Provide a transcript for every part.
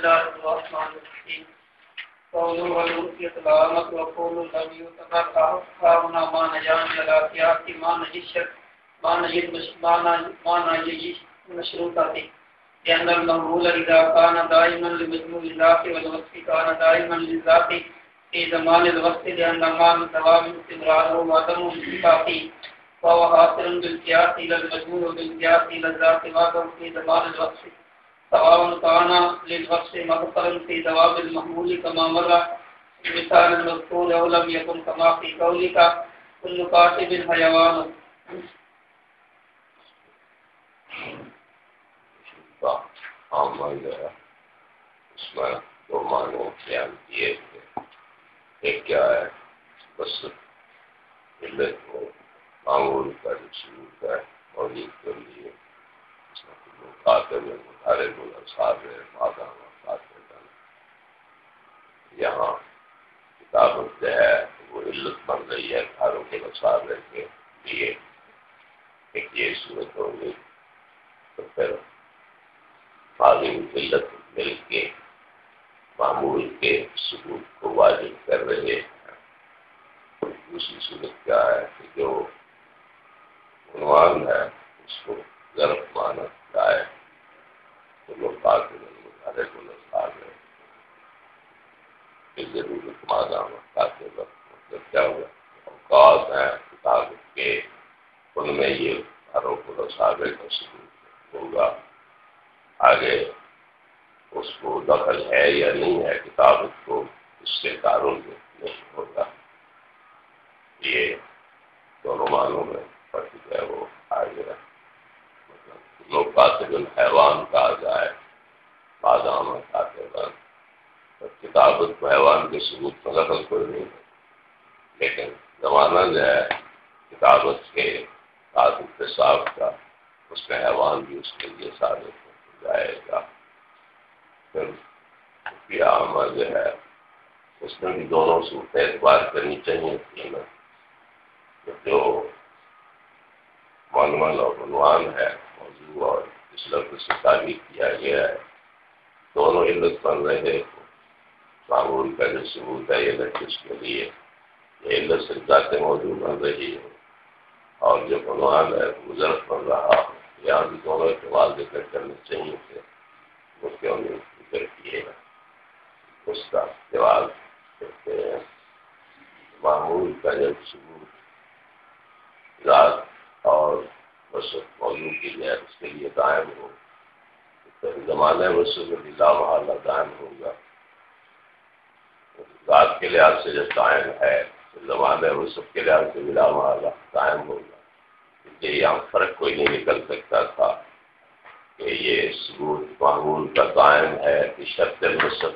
الله الرحمن الرحيم قولوا والمسيط العامة وقولوا لم يتبقى أصحابنا ما نجان للآتيات ما نجشت ما نجد ما نجيش مشروطاتي لأن المهول إذا كان دائما لمجموع الذات والوصف كان دائما للذات في زمان الوقت لأن ما دوام استمراره وعدم انتفاقي وهو حاصل بالقياس إلى المجموع بالقياس إلى الذات. وعدم في زمان الوقت سواء كان للوصف مغفرا في دوام المحمول كما مر مثال المذكور أو لم يكن كما في قولك كل كاتب حيوان عمل اس میں دو معنی بیان کیے تھے ایک کیا ہے بس علت کو معمول کا جو سلوک ہے موجود کر لیے خاطر میں مطالعے مادہ خاطر یہاں کتابت جو ہے، وہ علت بن رہی ہے کھاروں کے نصاب کے لیے ایک یہ صورت ہوگی تو پھر تعلیم علت مل کے، معمول کے ثبوت کو واجب کر رہے ہیں۔ دوسری صورت کیا ہے کہ جو عنوان ہے، اس کو ضرب مانا جائے تو لوگ بات مظاہرے کو نظار ہے کہ ضرورت مانا تاکہ مطلب کیا ہوا اوقات ہیں کتاب کے ان میں یہ گھروں کو نصابے کا ثبوت ہوگا۔ آگے اس کو دخل ہے یا نہیں ہے، کتاب کو اس کے کاروں میں نہیں ہوتا یہ دونوں معنوں میں فرق جو ہے وہ آگے۔ مطلب لوگ کاتبن حیوان کہا جائے بادام کاتبن کتابت کو حیوان کے ثبوت میں دخل کوئی نہیں ہے۔ لیکن زمانہ جو ہے کتابت کے کاتب کے صاحب کا، اس میں حیوان بھی اس کے لیے ثابت جائے گا۔ پھر عمل جو ہے، اس میں بھی دونوں صورتیں اعتبار کرنی چاہیے تھی نا جو منمل اور عنوان ہے، موضوع اور اس لفظ سے تعبیر کیا گیا ہے۔ دونوں علت بن رہے معمول کا جو ثبوت ہے، یہ اس کے لیے یہ علت سے ذاتیں موجود بن رہی ہے۔ اور جو عنوان ہے گزرت بن رہا یہاں بھی دونوں اعتبار ذکر کرنے چاہیے تھے اس کے انہیں ذکر کیے اس کا جواب کہتے ہیں۔ معمول کا جب ثبوت، ذات اور وسط موضوع کی جائے اس کے لیے قائم ہو۔ زمانہ وسط لا محلہ قائم ہوگا ذات کے لحاظ سے جب قائم ہے، تو زمانہ وسط کے لحاظ سے بلا محلہ قائم ہوگا یہاں فرق کوئی نہیں نکل سکتا تھا کہ یہ ثبوت معمول کا قائم ہے کہ شرط الوسط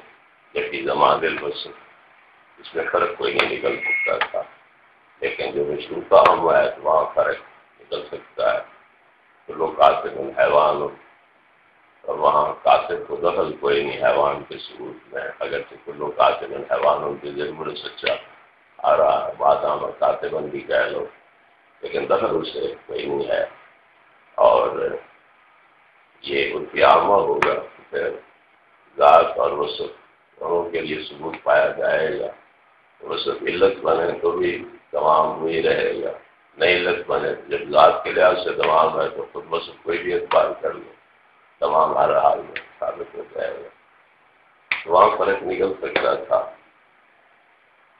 یا کہ زمان الوسط اس میں فرق کوئی نہیں نکل سکتا تھا۔ لیکن جو مشروطہ ہم ہے تو وہاں فرق نکل سکتا ہے۔ تو لوگ کاتب حیوان اور وہاں کاتب کو دخل کوئی نہیں، حیوان کے ثبوت میں۔ اگر تو لوگ کاتب حیوانوں کے ضرور سچا اچھا آ رہا ہے۔ بادام اور کاتبن بھی کہہ لو لیکن دخل اسے کوئی نہیں ہے۔ اور یہ ان کی عامہ ہوگا پھر ذات اور وسط دونوں کے لیے ثبوت پایا جائے گا۔ وسط علت بنے تو بھی تمام وہی رہے گا۔ نئی علت بنے جب ذات کے لحاظ سے تمام ہے تو خود وسط کوئی بھی اعتبار کر لو تمام ہر حال میں ثابت ہو جائے گا۔ وہاں فرق نکل سکتا تھا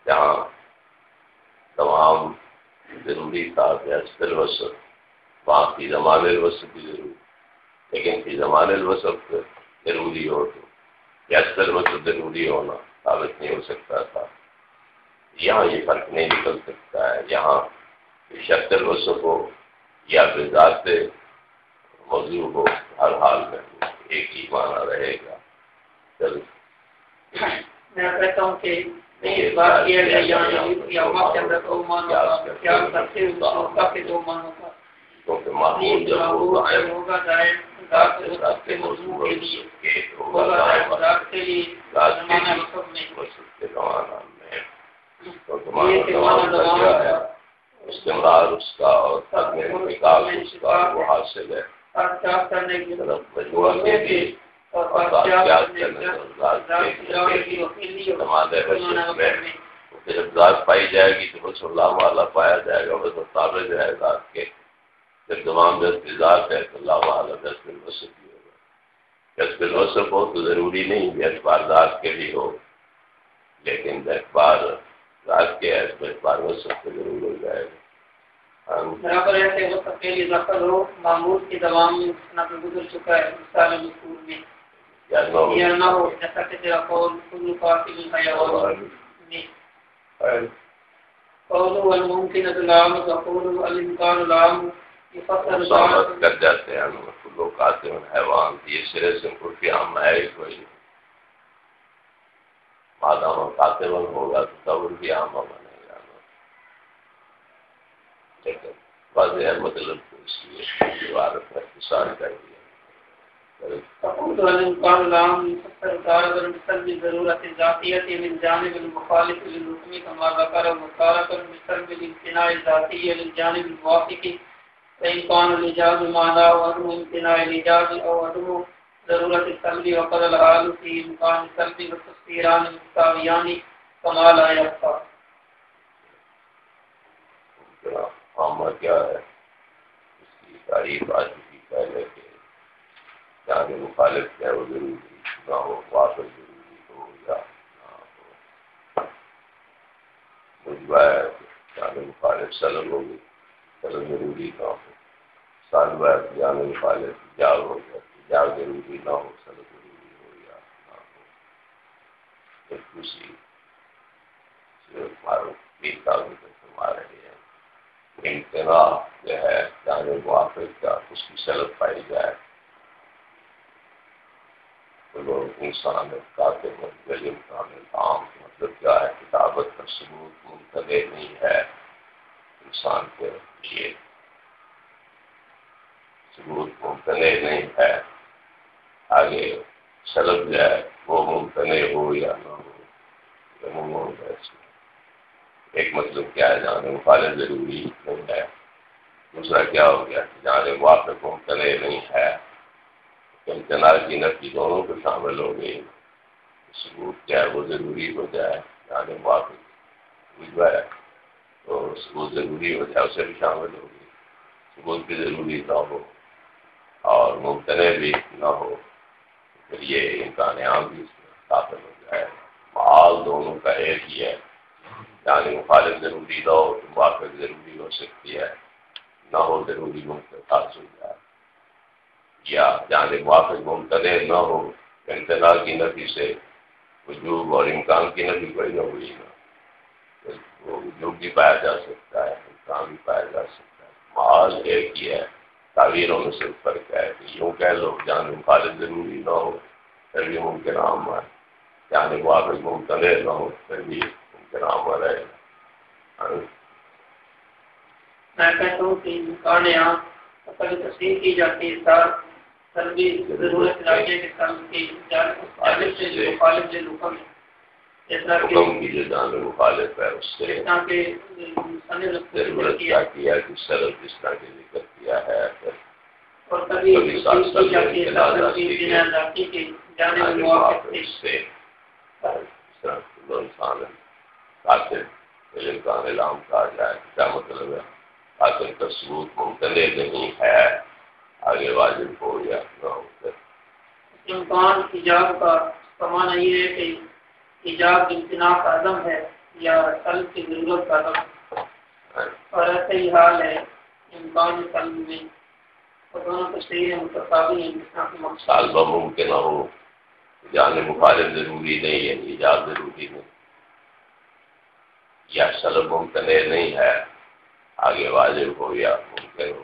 جہاں تمام ضروری تھا کہ وسط، وہاں کی زمان الوسط بھی ضروری۔ لیکن فی زمان الوسط ضروری ہو تو یسر وسط ضروری ہونا ثابت نہیں ہو سکتا تھا۔ یہاں یہ فرق نہیں نکل سکتا ہے۔ یہاں شرط الوسط ہو یا پھر ذات موضوع ہو ہر حال میں ایک ہی معنی رہے گا۔ چل میں کہتا ہوں کہ معمول جب ہوگا استعمال اس کا اور نکال اس کا وہ حاصل ہے۔ جب ذات پائی جائے گی تو بس اللہ والا پایا جائے گا بس مطابق ہے ذات کے جب تمام دس ذات ہے تو اللہ والا دس بل وصف بھی ہوگا۔ دس بل وصف ہو تو ضروری نہیں کہ اخبار ذات کے بھی ہو، لیکن اخبار ذات کے ہے تو اخبار وصف تو ضرور ہو جائے گا۔ برابر ایسے وہ سب کے لیے ذکر ہو۔ معمول دوام میں سنا پہ گزر چکا ہے مثال مذکور میں یا نہ ہو۔ جیسا کہ تیرا قول کل قاتل میں۔ الامكان العام يفسر صحبت کر جاتے ہیں کلو قاتل حیوان یہ سرے سے کفی عام ہے کوئی مادام قاتل ہوگا تو تب بھی عام بنے گا۔ لیکن واضح ہے مطلب کو اس لیے دیوار پر اختصار کر دیا۔ تقول الإنكار من جانب المخالف للحكم كما ذكر وتارة بسلب الامتناع الذاتية للجانب الموافق فإن كان الإجاز معنى وعدم امتناع الإجاز أو عدم ضرورة السلب وقد الحال في إمكان السلب والتصويران المستويان كما لا يبقى عامہ کیا ہے؟ اس کی تعریف آج کی پہلے کہ جہاں کے مخالف کیا وہ ضروری نہ ہو واپس ضروری ہو یا نہ ہو مجھے جہاں کے مخالف سلم ہوگی سلم ضروری نہ ہو سال بعد جہاں کے مخالف جاگ ہو گیا۔ جاگ ضروری نہ ہو سلم ضروری ہو یا نہ ہو۔ ایک دوسری فرما رہے ہیں امتناع جو ہے جہاں موافق کا اس کی سلب پائی جائے۔ لوگ انسان کافی مطلب انسان عام مطلب کیا ہے، کتابت کا ثبوت منتظر نہیں ہے۔ انسان کے لیے ثبوت ممتنع نہیں ہے۔ آگے سلب جائے، وہ ممتنع ہو یا نہ ہو ایک مطلب کیا ہے؟ جانے مخالف ضروری نہیں ہے۔ دوسرا کیا ہو گیا؟ جانے موافق ممتنع نہیں ہے؟ امتناع کی نفی دونوں کو شامل ہو گئی۔ ثبوت کیا ہے؟ وہ ضروری ہو جائے۔ یعنی موافق ہے۔ تو ثبوت ضروری ہو جائے، اسے بھی شامل ہوگی ثبوت بھی ضروری نہ ہو اور ممتنع بھی نہ ہو۔ پھر یہ امکان عام بھی اس میں داخل ہو جائے مال دونوں کا ایک ہی ہے۔ یعنی مخالف ضروری نہ ہو تو موافق ضروری ہو سکتی ہے۔ نہ ہو ضروری ممکن خاص ہو جائے۔ یا یعنی جہاں موافق ممتنع نہ ہو امتنا کی نفی سے وجوب اور امکان کی نفی کوئی نہ ہوئی نہ وہ وجوب بھی پایا جا سکتا ہے، امکان بھی پایا جا سکتا ہے۔ مال ایک ہی ہے۔ تعویروں میں صرف فرق ہے کہ یوں کہہ لو جہاں مخالف ضروری نہ ہو، پھر بھی ممکن عام ہے۔ جہاں موافق ممتنع نہ ہو، پھر بھی ممکن عام رہے گا میں کہتا ہوں کہ امکان عام تصدیق کی جاتی ہے ساتھ سر بھی ضرورت کے سلب کی جانب سے مخالف جو حکم ہے حکم کی مخالف ہے اس سے۔ ضرورت کیا۔ کیا کہ جس طرح کے ذکر کیا ہے کہا جائے کیا مطلب ہے؟ قاتل کا ثبوت ممتنع نہیں ہے آگے واجب ہو یا نہ ہو۔ کا سمانا یہ ہے کہ ایجاب امتناع کا عدم ہے یا قلب کی ضرورت کا عدم اور ایسا ہی حال ہے امکان قلب میں۔ اور دونوں کو متصابی ہیں طالبہ ممکن نہ ہو۔ جانے مخالف ضروری نہیں ہے ایجاب ضروری نہیں۔ یا سلب ممکن نہیں ہے۔ آگے واجب ہو یا ممکن ہو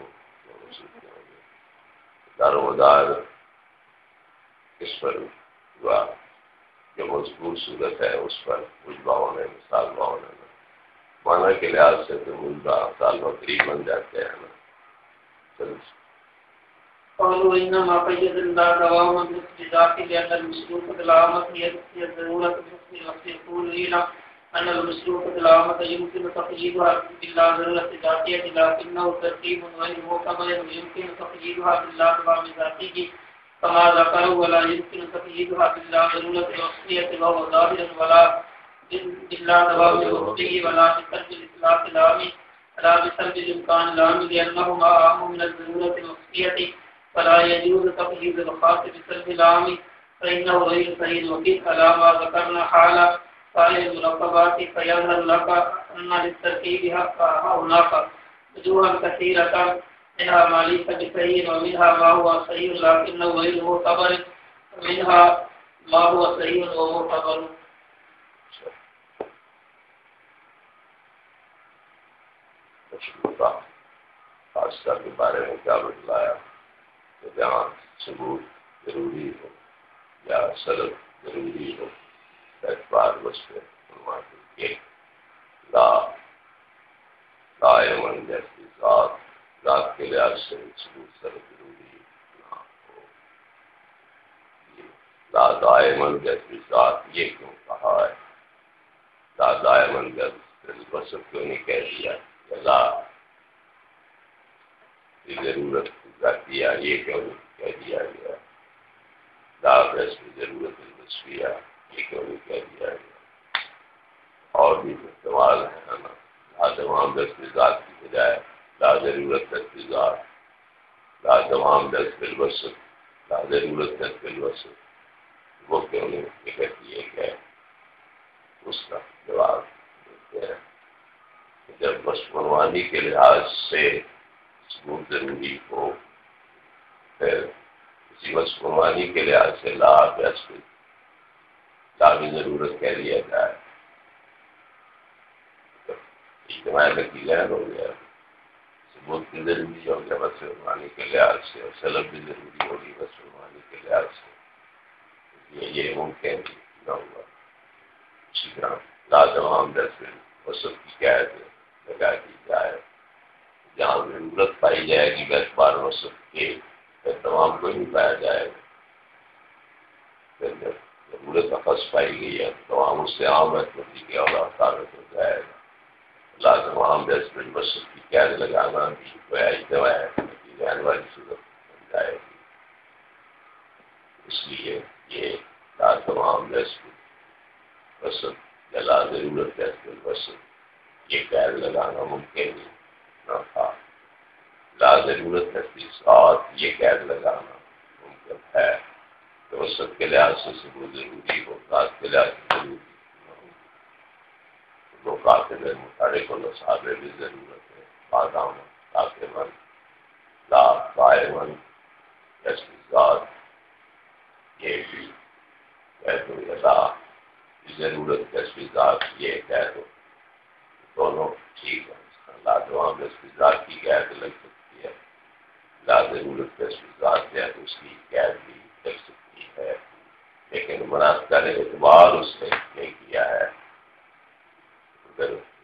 دار و مدار، اس پر ہوا جو مضبوط صورت ہے، اس پر کچھ باؤں نے مثال باؤں نے مانا کے لحاظ سے تو ملتا سال بکری بن جاتے ہیں نا؟ چلو۔ قالوا انما قيد الله دواما بذات لان المسلوك العامه هي ضروره بحسن الوقت يقول لنا ان المسلوك العامه يمكن تقييدها بالله ضروره ذاتيه لكنه ترتيب غير محكم يمكن تقييدها بالله دوام ذاته كما ذكروا ولا يمكن تقييدها بالله ضرورة الوصفية وهو ظاهر ولا بالله دواب الوصفي ولا بسلب الإطلاق العامي ولا بسلب الإمكان العامي لأنهما أهم من الضرورة الوصفية فلا يجوز تقييد الخاص بسلب العامي فإنه غير صحيح وكيل على ما ذكرنا حالا سائر المركبات فيظهر لك أن للتركيب هناك وجوها كثيرة منها ما ليس بصحيح ومنها ما هو صحيح لكنه غير معتبر ومنها ما هو صحيح ومعتبر خاصہ کے بارے میں کیا بتلایا؟ کہ جہاں ثبوت ضروری ہو یا سلب ضروری ہو؟ اعتبار بس کے لا لا جیسی ذات ذات کے لحاظ سے ثبوت سر ضروری نہ ہو ہاں، لا دائمن جیسی ذات یہ کیوں کہا ہے؟ لا دائمن جیسی بس کیوں نہیں کہہ دیا؟ لا ضرورت ذاتیہ یہ کیوں کہہ دیا گیا؟ لا رسم ضرورت البسفیہ یہ کیوں نہیں کہہ دیا گیا؟ اور بھی استعمال ہے نا؟ لا تمام رسم ذات ضرورت ذات لا تمام دس بالوسط لا ضرورت دس بالوسط وہ کیوں نہیں؟ یہ کہتی ہے کہ اس کا جواب دیتے ہیں۔ جب بس منوانی کے لحاظ سے ثبوت ضروری ہو، پھر کسی بس منوانی کے لحاظ سے لا بیس لا بھی ضرورت کہہ دیا جائے۔ اجتماع نتیجہ ہو گیا۔ ثبوت بھی ضروری ہو گیا بس منوانی کے لحاظ سے اور سلب بھی ضروری ہوگی، بس منوانی کے لحاظ سے۔ یہ یہ ممکن نہ ہوگا اسی طرح لا تمام دس وسط کی قید لگا دی جائے۔ جہاں ضرورت پائی جائے گی، بس بار وسط کے تمام کو نہیں پایا جائے۔ گا پھر جب ضرورت نفس پائی گئی ہے تو تمام اس سے عام ہے تو ٹھیک اور ثابت ہو جائے گا لازم عام دس منٹ وسط کی قید لگانا بھی گویا ہے جانے والی صورت بن جائے گی اس لیے یہ لازم عام دس منٹ وسط یا لا ضرورت دس منٹ وسط یہ قید لگانا ممکن نہ تھا۔ لا ضرورت ہے اور یہ قید لگانا ممکن ہے۔ تو سب کے لحاظ سے ثبوت ضروری ہو ذات کے لحاظ سے ضروری دو قاتل مطالعے کو نصابے بھی ضرورت ہے، بادام تاکہ من لا بائے من ذات، یہ بھی کہہ دو لا ضرورت جیسی ذات یہ کہہ دو دونوں ٹھیک ہے لاجواب ذات کی قید لگ سکتی ہے۔ لا ضرورت ذات ہے تو اس کی قید بھی لگ سکتی ہے۔ لیکن مناسب نے اعتبار اس نے نہیں کیا ہے۔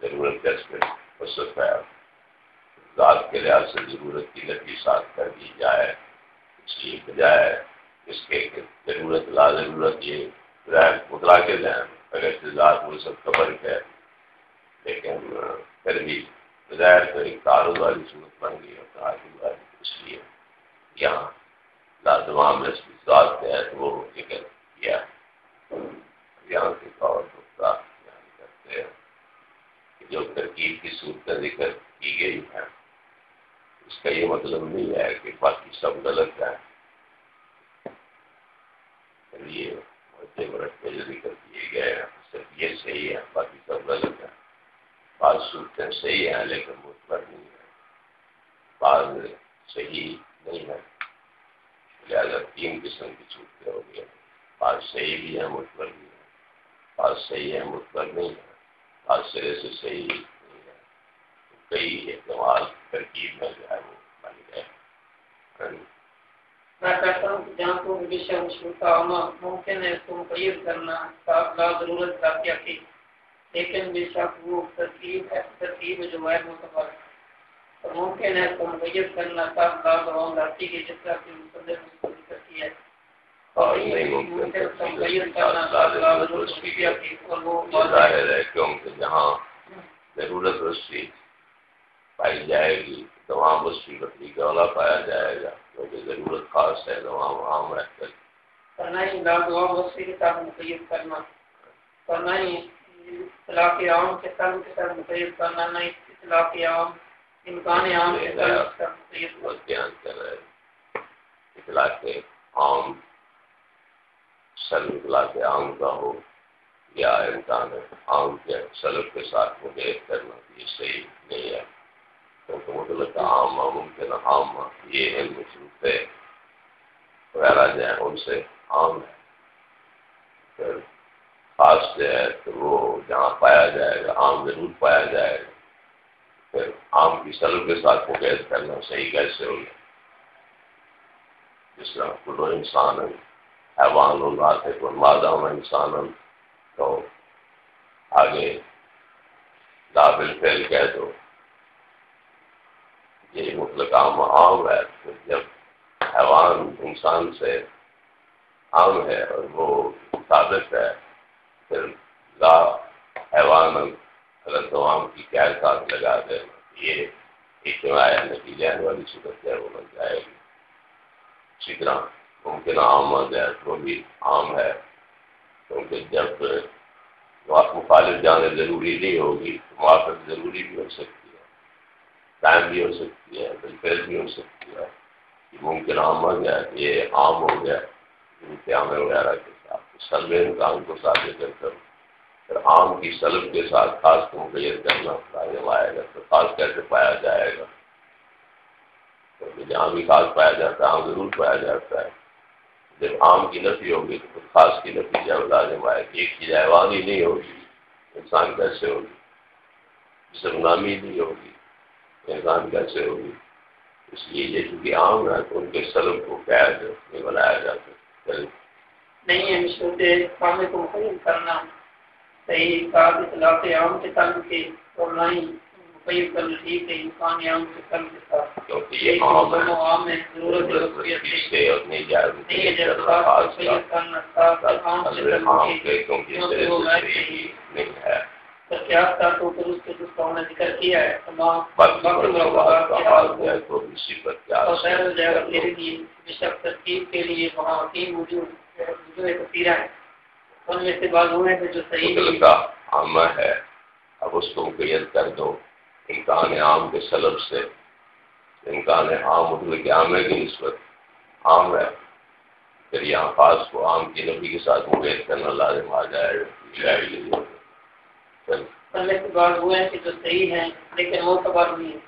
ضرورت وسط ہے ذات کے لحاظ سے ضرورت کی لڑکی ساتھ کر دی جائے، اس کی بجائے اس کے ضرورت لا ضرورت یہ مدرا کے ذہن اگر ذات وہ سب خبر ہے لیکن پھر بھی بظاہر تو ایک تعارض والی صورت بن گئی اور تعارض والی اس لیے یہاں لازمام رسمی ذات کے ہے وہ ذکر کیا یہاں کے طور پر کرتے ہیں کہ جو ترکیب کی صورت کا ذکر کی گئی ہے۔ اس کا یہ مطلب نہیں ہے کہ باقی سب غلط ہے یہ مرٹ کے جو ذکر کیے گئے ہیں، صرف یہ صحیح ہے، باقی سب غلط ہے بعض صورتیں صحیح ہیں، لیکن متبر نہیں ہے۔ بعض صحیح نہیں ہے لہٰذا تین قسم کی صورتیں ہو گئی بعض صحیح بھی ہیں متبر بھی ہیں بعض صحیح ہے متبر نہیں ہے۔ بعض سرے مطلب سے صحیح کئی اعتماد ترکیب میں جو ہے وہ بن گئے۔ میں کہتا ہوں کہ جہاں کو ہونا ممکن ہے مقید کرنا ضرورت تاکہ لیکن بے شک وہ ترتیب ہے ترتیب جو ہے۔ اور ممکن ہے تو کرنا لاتی کی جس طرح کی مصدر کرتی ہے۔ اور یہ ممکن تو مبیت کرنا ظاہر ہے کیونکہ جہاں ضرورت رسی پائی جائے گی تمام اس کی بکری کا اولا پایا جائے گا۔ تو کیونکہ ضرورت خاص ہے دوام عام رہ کر۔ کرنا ہی کے ساتھ کرنا کرنا ہی اطلاق عام کے ساتھ کے ساتھ مقید کرنا نہ اطلاق عام امکان عام کے ساتھ مقید بیان کر رہے اطلاق عام سر اطلاق عام کا ہو یا امکان عام کے سلب کے ساتھ مقید کرنا یہ صحیح نہیں ہے۔ مطلق عام ممکن عام یہ علم شروع ہے وغیرہ جو ہے ان سے عام ہے پھر خاص جو ہے تو وہ جہاں پایا جائے گا عام ضرور پایا جائے گا پھر عام کی سلب کے ساتھ مقید کرنا صحیح کیسے ہوگا جس طرح کلو انسان حیوان اللہ ہے کوئی مادہ انسان تو آگے لابل پھیل کہہ دو یہ مطلق عام عام ہے جب حیوان انسان سے عام ہے اور وہ ثابت ہے، پھر لا حیوان غلط عام کی کیا ساتھ لگا دے، یہ اجتماع نتیجہ والی صورت ہے، وہ بن جائے گی۔ اسی طرح ممکن عام ہے وہ بھی عام ہے، کیونکہ جب مخالف جانے ضروری نہیں ہوگی، تو موافق ضروری بھی ہو سکتی ٹائم بھی ہو سکتی ہے بالفیل بھی ہو سکتی ہے۔ کہ ممکن عام ہو گیا، یہ عام ہو گیا۔ امتحان وغیرہ کے ساتھ سلب امکان کو ثابت کر کر پھر عام کی سلب کے ساتھ خاص کو مقیر کرنا لازم آئے گا۔ تو خاص کیسے پایا جائے گا؟ کیونکہ جہاں بھی خاص پایا جاتا ہے عام ضرور پایا جاتا ہے۔ جب عام کی نفی ہوگی تو پھر خاص کی نفی جب لازم آئے گی۔ ایک چیز حیوان ہی نہیں ہوگی، انسان کیسے ہوگی؟ جسم نامی نہیں ہوگی۔ انسان کیسے ہوگی۔ اس لیے یہ چونکہ عام ہے تو ان کے سلب کو قید نہیں بنایا جاتا نہیں ہے مشروط کام کو مقیم کرنا۔ صحیح کام اطلاق عام کے تعلق کے اور نہ ہی مقیم کرنا ٹھیک ہے انسان عام کے تعلق کے ساتھ۔ کیونکہ یہ عام ہے۔ عام ہے ضرورت سے اور نہیں جائے نہیں ہے جب خاص کرنا خاص عام سے عام کے کیونکہ اس سے نہیں ہے۔ کے ذکر کیا ہے کے لیے وہاں ان میں سے بعض ہوئے جو صحیح عامہ اب اس کو مقید کر دو۔ امکان عام کے سلب سے۔ امکان عام مطلب کہ عامے کی نسبت عام ہے۔ پھر یہاں خاص کو عام کی نبی کے ساتھ مقید کرنا لازم آ جائے۔ پہلے کے بعد ہوئے ہیں کہ جو صحیح ہیں، لیکن معتبر نہیں ہے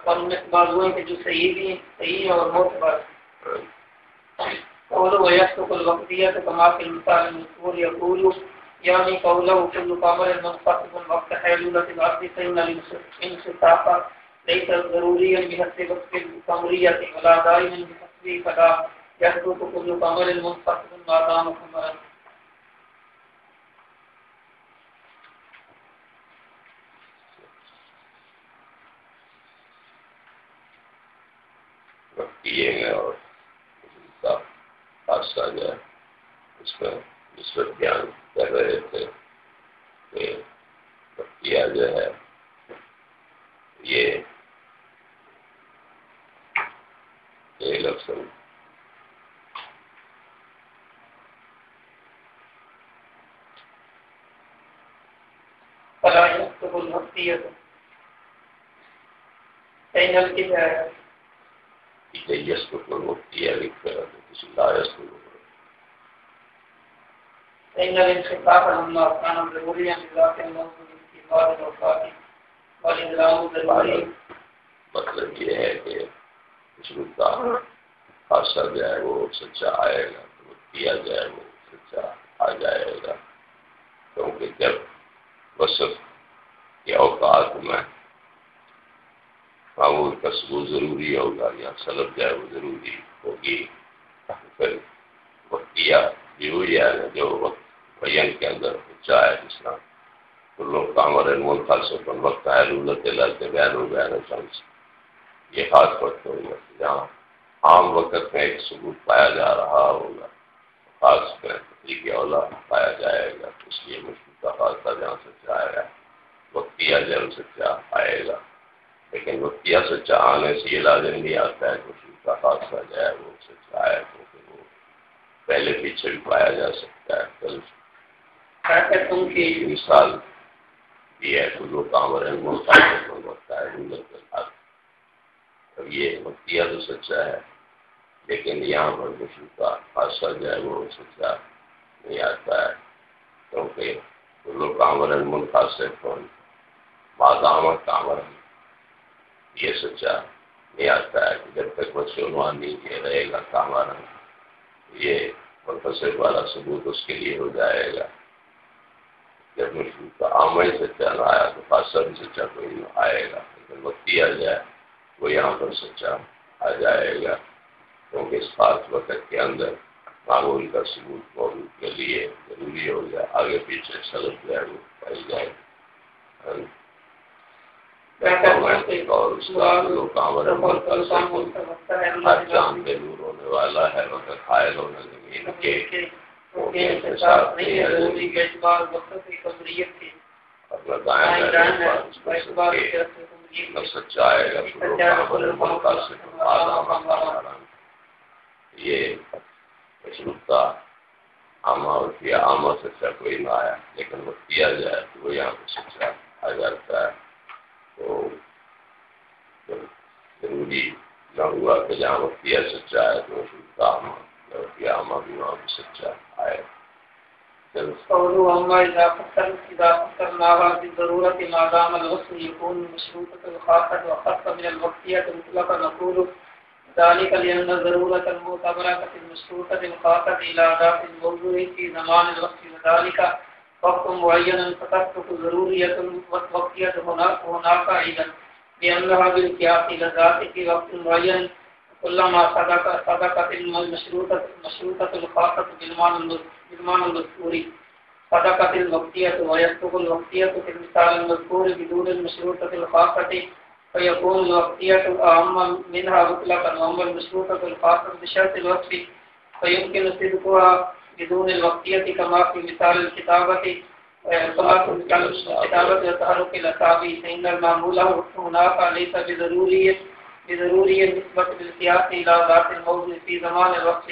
اور ان میں سے بعض ہوئے ہیں کہ جو صحیح بھی ہیں، صحیح ہیں اور معتبر قولو و یشتق الوقتیت کما فی المثال المذکور یقولو یعنی قولو کل قامر منفقب وقت حیلولت الارض فإن الانصطاف ليس ضروريا بحسب وقت القمرية ولا دائما بحسب فلا يحدث كل قمر منفقب ما دام قمرا کیے گئے اور حادثہ جو ہے، اس میں اس پر بیان کر رہے تھے کہ کیا جو ہے، یہ لفظ فلا يكتب الوقتية فإن الكتاب يسبق فإن الانخطاف لما كان ضروريا لذات الموضوع استفاد الوفاة والإدلام ضروري مطلب یہ ہے کہ اس کا حادثہ جو وہ سچا آئے گا، تو کیا جائے وہ سچا آ جائے گا؟ کیونکہ جب وصف کے اوقات میں معمول کا ثبوت ضروری ہوگا یا سلب جائے وہ ضروری ہوگی، پھر وقتیہ بھی ہوئی ہے جو وقت بیان کے اندر چاہے جس طرح کلو کامر ملک سے اپن وقت ہے رولت کے بیان ہو گیا نا یہ خاص وقت ہوگا جہاں عام وقت میں ایک ثبوت پایا جا رہا ہوگا، خاص میں تفریح اولا پایا جائے گا، اس لیے مشکل کا خاصہ جہاں سچا آئے گا وقتیہ جب سچا آئے گا۔ لیکن وقتیہ سچا آنے سے یہ لازم نہیں آتا ہے کہ کا خاصہ جو ہے وہ سچا ہے کیونکہ وہ پہلے پیچھے بھی پایا جا سکتا ہے۔ کل مثال یہ ہے تو لوگ کام رہے وہ ہوتا ہے اب یہ مکیا تو سچا ہے، لیکن یہاں پر خوشی کا خاصہ جو ہے وہ سچا نہیں آتا ہے، کیونکہ لوگ کام رہے منخاصر کون بادام کامر یہ سچا نہیں آتا ہے کہ جب تک بچے عنوان نہیں کیا رہے گا کامر یہ منفصل والا ثبوت اس کے لیے ہو جائے گا۔ عام ہی سچا نہ آیا تو بھی سچا کوئی آئے گا۔ لیکن وقت آ جائے وہ یہاں پر سچا آ جائے گا۔ کیونکہ اس خاص وقت کے اندر معمول کا ثبوت موجود کے لیے ضروری ہو جائے۔ آگے پیچھے سلب جو ہے وہ پائی جائے۔ اور اس کا ہر جان بے دور ہونے والا ہے مگر حائل ہونے زمین کے۔ یہ کا آما کیا آما سچا کوئی نہ آیا۔ لیکن وہ کیا جائے تو وہ یہاں پہ سچا آ جاتا ہے۔ تو ضروری نہ ہوا کہ جہاں وقتیہ سچا ہے تو کا آما وقتیہ آما بھی وہاں پہ سچا آئے قولوا أما إذا فكر إذا فكرناها بالضرورة ما دام الوصل يكون مشروطة الخاصة وخاصة من الوقتية المطلقة نقول ذلك لأن الضرورة المعتبرة في المشروطة الخاصة إلى ذات الموضوع في زمان الوقت وذلك وقت معين فتترك ضرورية وقتية هناك هناك أيضا لأنها بالقياس إلى ذات وقت معين كلما صدق صدقت المشروطة المشروطة الخاصة بالمان بالمان المذكوري صدقت الوقتية ويصدق الوقتية في المثال المذكور بدون المشروطة الخاصة. فيكون الوقتية أهم منها مطلقا وأما المشروطة الخاصة بشرط الوصف. فيمكن صدقها بدون الوقتية كما في مثال الكتابة. كما في مثال الكتابة وتحرك الأصابع فإن المعمول هناك ليس بضروري. بضروري النسبة بالقياس إلى ذات الموضوع في زمان الوقت،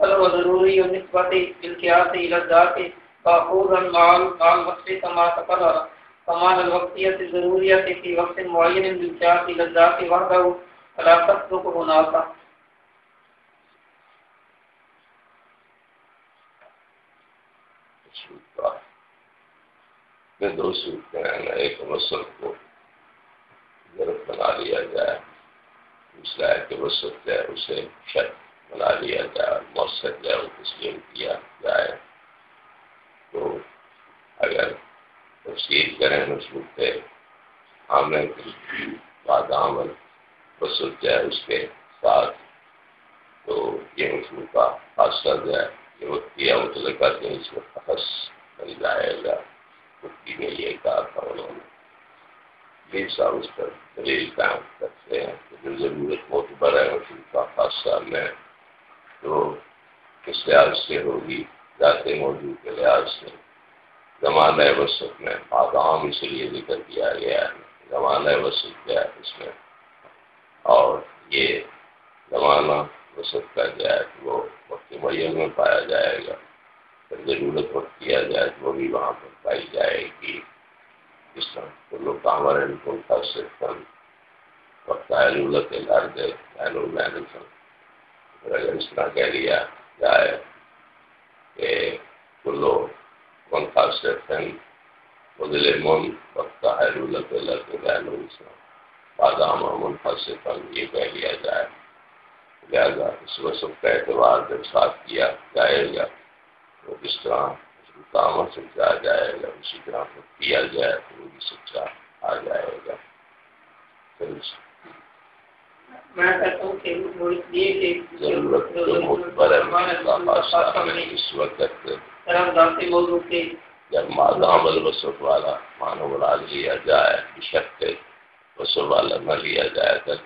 بل هو ضروري النسبة بالقياس إلى الذات مأخوذا مع الوصف كما تقرر. كمان الوقتية الضرورية في وقت معين بالقياس إلى الذات وحده فلا تصدق هناك. میں دو سوٹ کہنا ایک وسط کو ضرورت بنا لیا جائے۔ دوسرا ہے کہ وسط ہے اسے شرط بنا لیا جائے مؤثر ہے وہ تسلیم کیا جائے۔ تو اگر تفصیل کریں مشروط پہ عامل بعد عمل وسط ہے اس کے ساتھ۔ تو یہ مشروط کا حادثہ ہے، یہ وقت کیا متعلقہ کہ اس میں خص بن جائے گا۔ مفتی نے یہ کہا تھا انہوں نے یہ صاحب اس پر دلیل قائم کرتے ہیں جو ضرورت معتبر ہے مشروط کا خاصہ میں تو کس لحاظ سے ہوگی ذاتی موضوع کے لحاظ سے زمانہ وسط میں آدام اس لیے ذکر کیا گیا ہے زمانہ وسط کیا ہے اس میں اور یہ زمانہ وسط کا جو ہے وہ وقت معین میں پایا جائے گا ضرورت وقت کیا جائے تو وہ بھی وہاں پر پائی جائے گی اس طرح تو لوگ کامر کو خاص وقت الت درد اگر اس طرح کہہ لیا جائے کہ کلو من خاص بدل من وقت الت بادام منفاص یہ کہہ لیا جائے۔ لہٰذا اس وصف کا اعتبار جب ساتھ کیا جائے گا تو اس طرح کام سچا آ جائے گا اسی طرح کیا جائے تو وہ بھی سچا آ جائے گا۔ ضرورت اس وقت جب مادام الوسط والا مانو بنا لیا جائے شک وسط والا نہ لیا جائے تک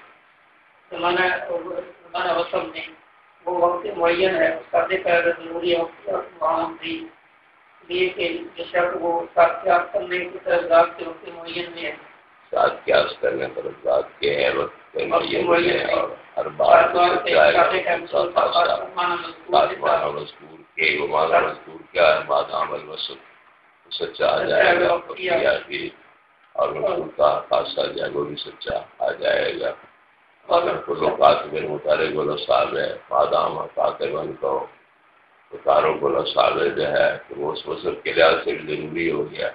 وہ وقت معین ہے اس کا ضروری ہے وہاں بھی لیے کہ بے شک وہ کرنے کی طرف ذات کے وقت معین میں ہے۔ ذات قیاس کرنے پر ذات کے کے معین اور ہر مذکور کے مذکور عمل وسط سچا آ جائے گا اور مذکور کا جائے وہ بھی سچا آ جائے گا۔ اگر کلو کاتب مطالعے گلو صاحب ہے بادام کاتبن کو اتارو گلو صاحب جو ہے تو وہ اس وصف کے لحاظ سے ضروری ہو گیا۔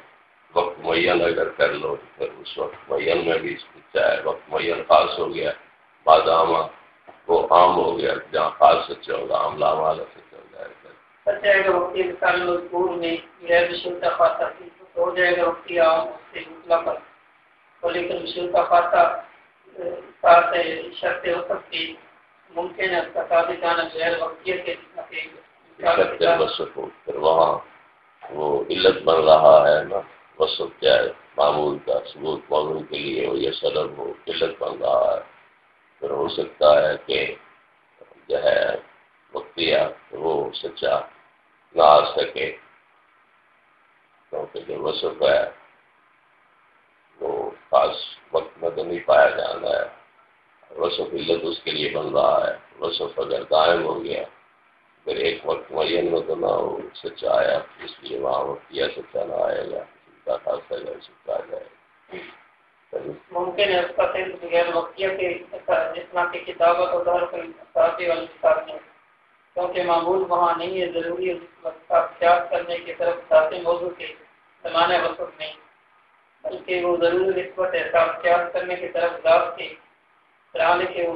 وقت معین اگر کر لو تو پھر اس وقت معین میں بھی سچا ہے وقت معین خاص ہو گیا بادام وہ عام ہو گیا، جہاں خاص سچا ہوگا عام لام والا سچا ہو جائے گا ہو جائے گا وقتی عام اس سے مطلق۔ لیکن مشروطہ خاصہ ساتھ شرط ہو سکتی۔ ممکن ہے تصادی جانا غیر وقتیت کے پھر وہاں وہ علت بن رہا ہے نا، وصف کیا ہے؟ معمول کا ثبوت معمول کے لیے وہ یہ سلب ہو، علت بن رہا ہے۔ پھر ہو سکتا ہے کہ جو ہے وقتیہ وہ سچا نہ آ سکے کیونکہ جو وصف ہے، وہ خاص وقت میں تو نہیں پایا جانا ہے۔ وصف علت اس کے لیے بن رہا ہے۔ وصف اگر قائم ہو گیا پھر ایک وقت معین میں تو نہ ہو سچا آیا اس لیے وہاں وقت وقتیہ سچا نہ آئے گا، سچا تھا سچا جائے ممکن ہے، اس کا صرف غیر وقتیہ کے جتنا کہ کتابت اور دار کوئی ساتھی والی کتاب نہیں کیونکہ معمول وہاں نہیں ہے، ضروری ہے، اس کا اختیار کرنے کی طرف ساتھی موضوع کے زمانے وقت نہیں بلکہ وہ ضروری نسبت ہے اختیار کرنے کی طرف ذات کے طرح کے وہ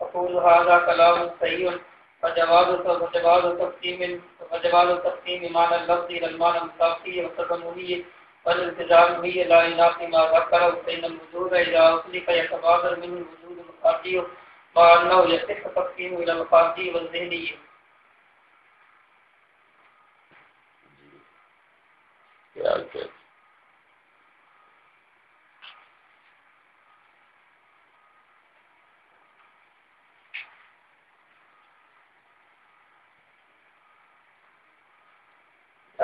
أقول هذا كلام صحيح فجواز فجواز تقسيم فجواز تقسيم معنى اللفظ الى المعنى المتاخي والتضمني والالتزام هي لا ينافي ما ذكر فإن الوجود إذا أطلق يتبادر منه الوجود المتاخي مع أنه يصح تقسيم إلى المتاخي والذهني. Yeah,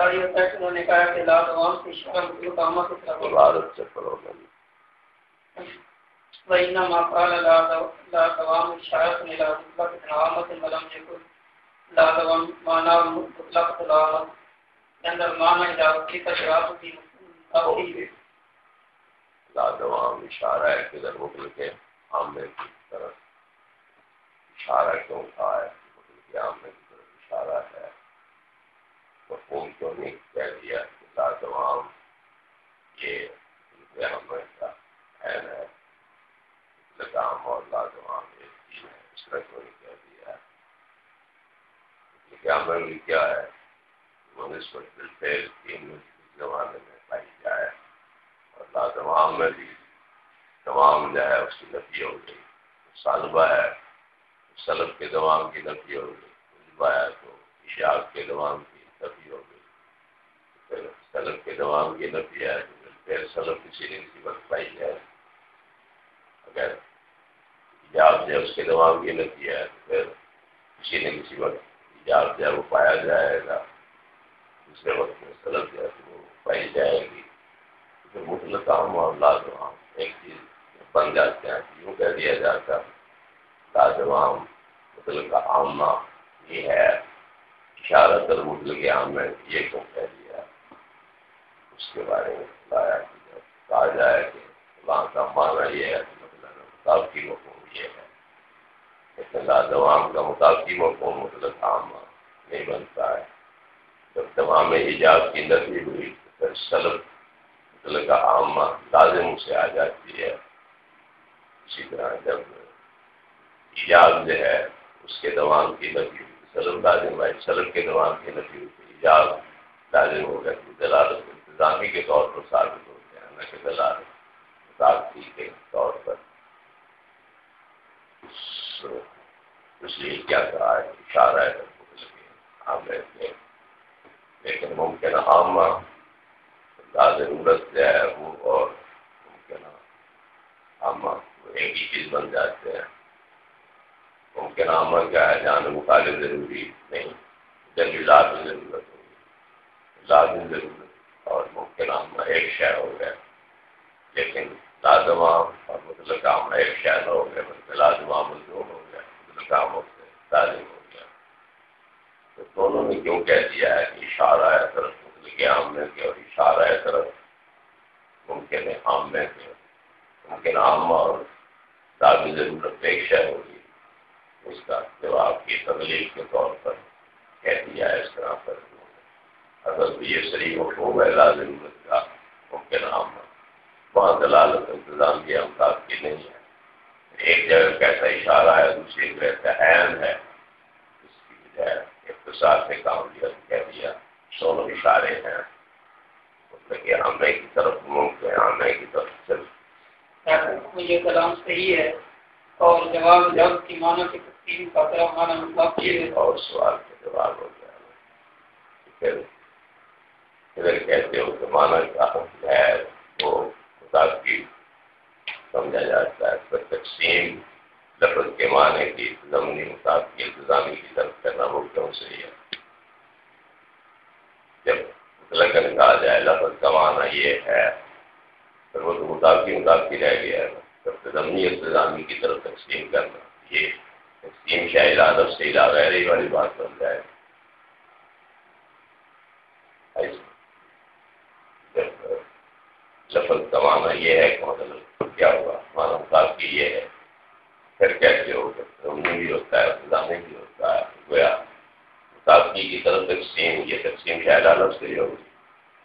انہوں نے کہا کہ لا دوام شرم مقامہ عبارت سے پڑھو وَإِنَّمَا قَالَ دَوَامُ مُطْلَقِ دَوَامُ مُطْلَقِ دوام اشارہ ہے کہ در مطلق عامہ کی طرف اشارہ کیوں کہا ہے؟ مطلق عامہ کی طرف اشارہ ہے۔ مفہوم کیوں نہیں کہہ دیا؟ کہ لاتمام یہ کا اہم ہے۔ لگام اور لاتمام ایک چیز ہے، اس طرح کیوں نہیں کہہ دیا۔ کیا عمل کیا ہے وہ نسبت بالفعل تین زمانے میں پائی جائے۔ اور لاتمام میں بھی تمام جو ہے، اس کی نفی ہو گئی۔ سالبہ ہے سلب کے دوام کی نفی ہو گئی۔ ہے تو ایجاب کے دوام کی ہو گئی۔ سلب کے دوام کی نفی ہے پھر سلب کسی نے کسی وقت پائی جائے اگر ایجاب جو اس کے دوام کی نفی ہے پھر کسی نے کسی وقت ایجاب جو وہ پایا جائے گا۔ دوسرے وقت میں سلب جو ہے وہ پائی جائے گی۔ پھر مطلق عام اور لازوام ایک چیز بن جاتے ہیں یوں کہہ دیا جاتا لازوام مطلق عامہ یہ ہے۔ اشارہ تر مطلق میں یہ کیوں کہہ دیا۔ اس کے بارے میں بتایا کہ کہا جائے کہ وہاں کا معنی یہ ہے مطلب مطابقی مفہوم یہ ہے۔ لیکن لادوام کا مطابقی مفہوم مطلق عام نہیں بنتا ہے۔ جب تمام ایجاد کی نفی ہوئی پھر سلب مطلق عام لازم سے آ جاتی ہے۔ اسی طرح جب ایجاد جو ہے، اس کے دوام کی نفی سلم لازم ہے، سلم کے دوران کی نفی ہوتی ایجاد لازم ہو گیا کہ دلالت انتظامی کے طور پر ثابت ہو گیا، نہ کہ دلالت ساتھی کے طور پر۔ اس لیے کیا کہا ہے، اشارہ ہے عامر ہاں، کے لیکن ممکن عامہ ضرورت سے ہے ہاں وہ اور ممکن عامہ ایک ہی چیز بن جاتے ہیں۔ ممکن عامہ کیا ہے، جان مخالف ضروری نہیں جب لازم ضرورت ہوگی۔ لازم ضرورت اور ممکن عامہ ایک شہر ہو گیا۔ لیکن لازم عام اور مطلق عامہ ایک شہر ہو گیا بلکہ لازم عام دونوں ہو گیا مطلق عاموں سے تعلیم ہو گیا۔ تو دونوں نے کیوں کہہ دیا ہے کہ اشارہ ہے طرف مطلق عام میں کے اور اشارہ ہے طرف ممکن عام میں کے ممکن عام اور لازم ضرورت ایک شہر ہوگی۔ اس کا جواب کی تبلیغ کے طور پر کہہ دیا ہے اس طرح پر۔ اگر یہ صحیح مفہوم ہے لازم کا ممکن عام وہاں دلالت انتظام کی امتاز کی نہیں ہے۔ ایک جگہ کیسا اشارہ ہے، دوسری جگہ کا اہم ہے۔ اس کی بجائے اقتصاد سے کام لیا کہہ دیا دونوں اشارے ہیں۔ مطلب کہ آمنے کی طرف ممکن آمنے کی طرف صرف۔ یہ کلام صحیح ہے اور جواب جب کی معنی کی تقسیم کا مطلب یہ اور سوال کا جواب ہو گیا جی؟ پھر کہتے ہو کہ معنی کا ہے وہ خطاب کی سمجھا جاتا ہے پر تقسیم لفظ کے معنی کی ضمنی مطابق کی، انتظامی کی طرف کرنا وہ کیوں صحیح ہے۔ جب مطلق کہا جائے، لفظ کا معنی یہ ہے، پھر وہ تو مطابقی مطابقی رہ گیا ہے۔ جب ضمنی انتظامی کی طرف تقسیم کرنا، یہ تقسیم شاید ادب سے علا غیر والی بات بن جائے۔ جب لفظ کا معنی یہ ہے کہ مطلب کیا ہوا؟ مانا مطابق یہ ہے۔ پھر کیسے ہوگا ضمنی بھی ہوتا ہے انتظامی بھی ہوتا ہے۔ گویا مطابقی کی طرف تقسیم، یہ تقسیم شاید ادب سے ہوگی۔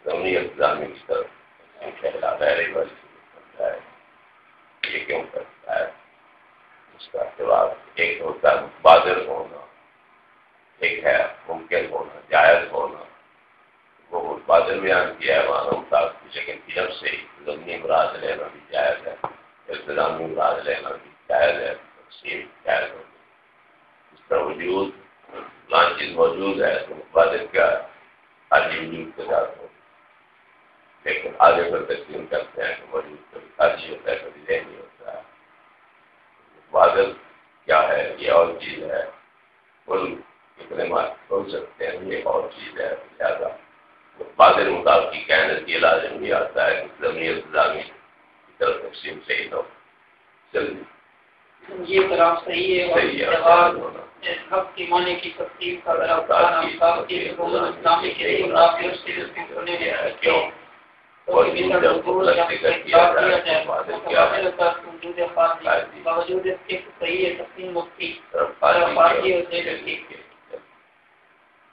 ضمنی انتظامی کی طرف تقسیم شاید غیر والی بنتا ہے یہ کیوں کرتا ہے؟ اس کا جواب ایک ہوتا ہے بادر ہونا، ایک ہے ممکن ہونا، جائز ہونا۔ وہ بادل بیان کیا ہے مانو صاحب لیکن جب سے ضمنی مراد لینا بھی جائز ہے التظامی مراد لینا بھی جائز ہے تقسیم جائز ہوگی۔ اس کا وجود، فلان چیز موجود ہے، تو بادل کا آج وجود کے ساتھ ہوگی۔ لیکن آگے پر تقسیم کرتے ہیں تو موجود کبھی خالی ہوتا ہے، کبھی ذہنی ہوتا ہے۔ بادل کیا ہے یہ اور چیز ہے۔ بول اتنے بول سکتے ہیں یہ اور چیز ہے زیادہ۔ بادل مطابق کہنے کی لازم بھی آتا ہے کہ زمین انتظامی کی طرف تقسیم صحیح ہو۔ چلیے یہ کلام صحیح ہے حق کی معنی کی تقسیم کا کی اسلامی کے لیے کیوں؟ اور یہ جب مطلق ذکر کیا جائے بادل کیا ہے باوجود اس کے صحیح تقسیم مفتی فارغی اور دے کی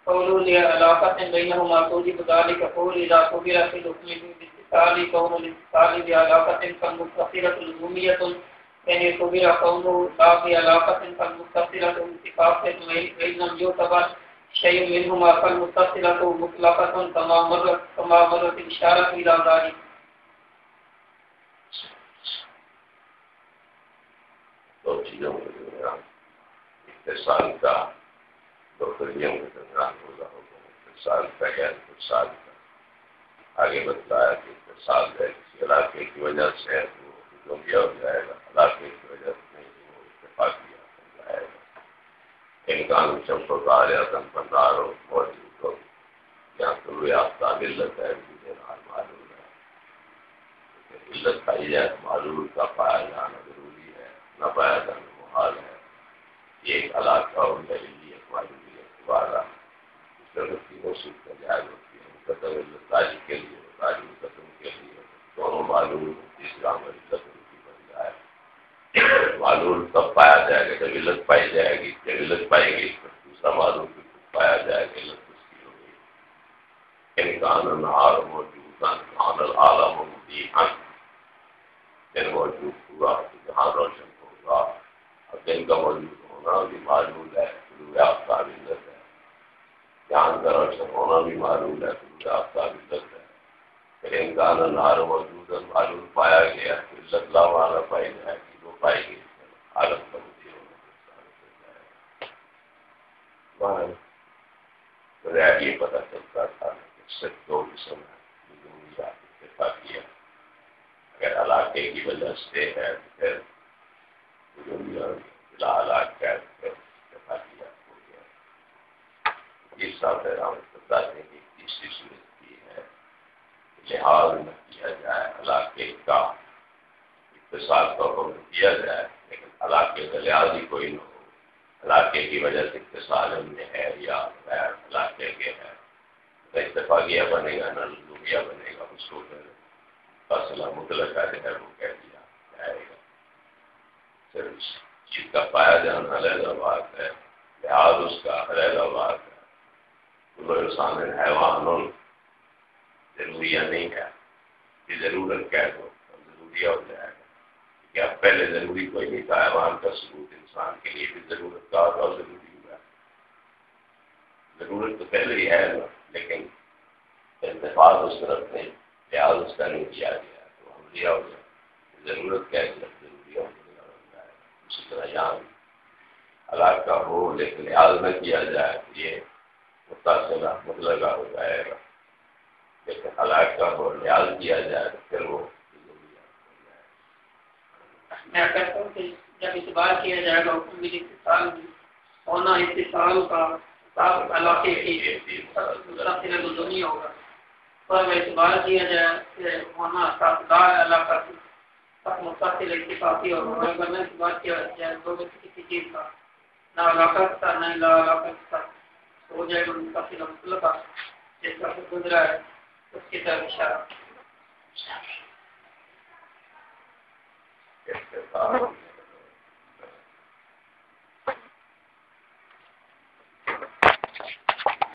قولوا لعلاقة بينهما توجب ذلك قول إذا كبر في الحكم بالاتصال كون الاتصال بعلاقة فالمتصلة لزومية يعني كبر كونه لا بعلاقة فالمتصلة انتفاق وإن لم يعتبر شيء منهما فالمتصلة مطلقة كما مرت كما مرت الإشارة إلى ذلك. دو چیزوں کے درمیان اتصال کا دو فریوں کے درمیان ہوگا ہوگا اتصال کا یا اتصال کا۔ آگے بتایا کہ اتصال ہے کسی علاقے کی وجہ سے وہ جو لوگیا ہو جائے گا، علاقے کی وجہ سے نہیں، وہ اتفاقیہ ہو جائے گا امکان چمپو کا ریاضن پندار ہو موجود ہو یہاں طلوع آفتاب علت ہے مجھے نال معلوم ہے۔ علت پائی جائے تو معلوم کا پایا جانا ضروری ہے، نہ پایا جانا محال ہے۔ یہ ایک علاقہ ہو یا لیے معلومیت والا اس طرح کی موسیقی کا جائز ہوتی ہے، مقدم علت تاجی کے لیے، تاجی مقدم کے لیے۔ دونوں معلوم اسلام اور علت ان کی بن جائے معلوم تب پایا جائے گا، جب علت پائی جائے گی، جب علت پائے گی تو دوسرا معلوم بھی پایا جائے گا، علت اس کی ہوگی امکان موجود کان العالم مدیحن دن موجود ہوا تو جہاں روشن ہوگا۔ اور دن کا موجود ہونا بھی معلوم ہے طلوع آفتاب علت ہے۔ جہاں کا روشن ہونا بھی معلوم ہے طلوع آفتاب علت ہے۔ پھر امکان نہار موجود معلوم پایا گیا کہ اللہ والا پائی جائے۔ گی وہ پائے گی عالم کا مجھے یہ پتہ چلتا تھا صرف دو قسم ہے اتفاقیہ اگر علاقے کی وجہ سے ہے تو پھر بلا علاقہ ہے تو پھر اتفاقیہ ہو گیا۔ اس ساتھ ہم بتاتے ہیں کہ تیسری صورت کی ہے لحاظ نہ کیا جائے، علاقے کا اقتصاد کا حکم کیا جائے، لیکن علاقے کا لحاظ ہی کوئی نہ ہو۔ علاقے کی وجہ سے اقتصاد میں ہے یا غیر علاقے کے ہے۔ تو اتفاقیہ بنے گا، نہ لوبیا بنے گا، اس کو پھر فصلہ مطلق ہے وہ کہہ دیا جائے گا۔ پھر اس چیز کا پایا جانا علیحدہ بات ہے، لحاظ اس کا علیحدہ بات ہے۔ انسان حیوان ضروریہ نہیں ہے۔ یہ ضرورت کہہ دو ضروریہ ہو جائے گا۔ کہ اب پہلے ضروری کوئی نہیں تھا ایوان کا ثبوت انسان کے لیے بھی ضرورت کا اور ضروری ہوا ضرورت تو پہلے ہی ہے نا، لیکن اتفاق اس طرف نہیں لحاظ اس کا نہیں کیا گیا۔ تو ہم لیا ہو جائے ضرورت کیا ضروری ہو جائے۔ اسی طرح یہاں علاق کا ہو، لیکن لحاظ نہ کیا جائے تو یہ متاثرہ مطلب ہو جائے گا۔ لیکن علاق کا ہو، لحاظ کیا جائے تو پھر وہ میں کہتا ہوں کہ جب اعتبار کیا جائے گا، حکم بھی اتصال ہونا اتصال کا علاقے کی دنیا ہوگا۔ پر اعتبار کیا جائے کہ ہونا سازگار علاقہ کی متصل اتفاقی ہوگا اگر میں اعتبار کیا جائے دو میں کسی چیز کا۔ نہ علاقہ کے ساتھ، نہ لا علاقہ کے ساتھ۔ ہو جائے گا متصل مطلب۔ جس کا گزرا ہے، اس کی طرف اشارہ۔ استفاق